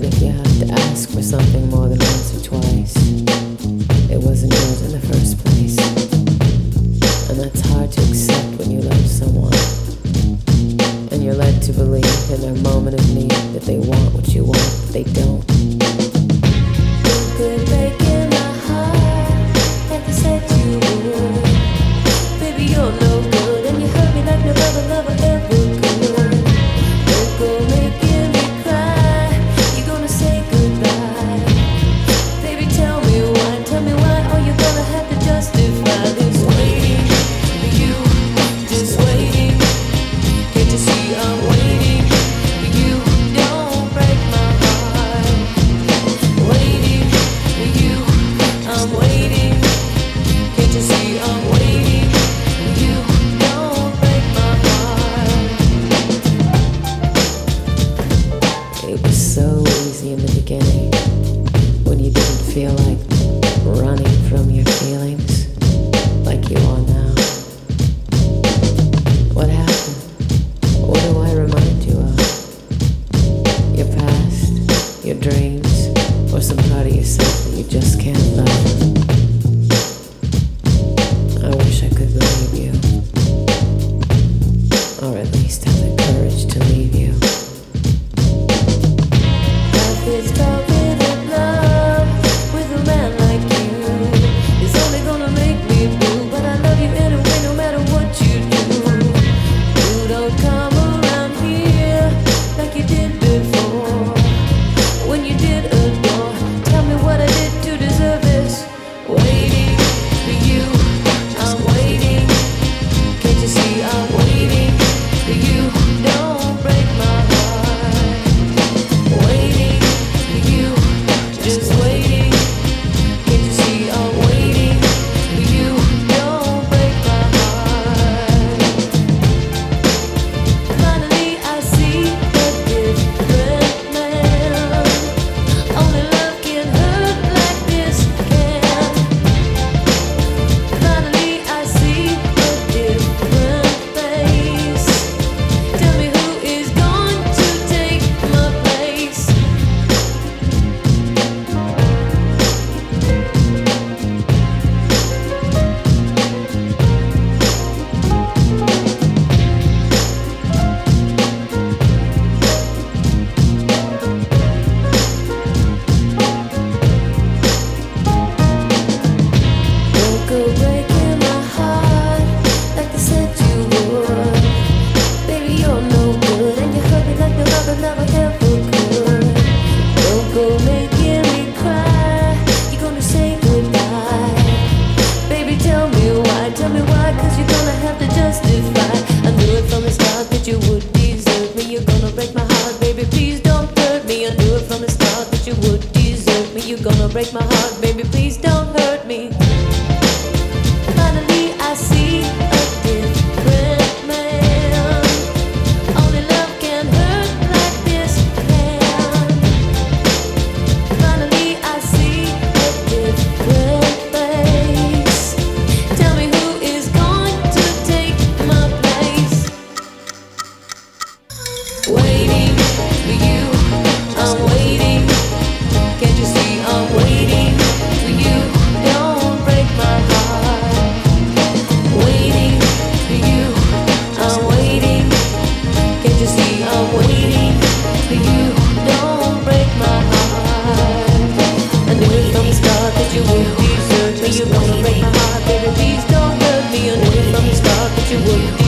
that if you have to ask for something more than once or twice, it wasn't yours in the first place. And that's hard to accept when you love someone. And you're led to believe in their moment of need that they want what you want, but they don't. feel like break my heart. you would.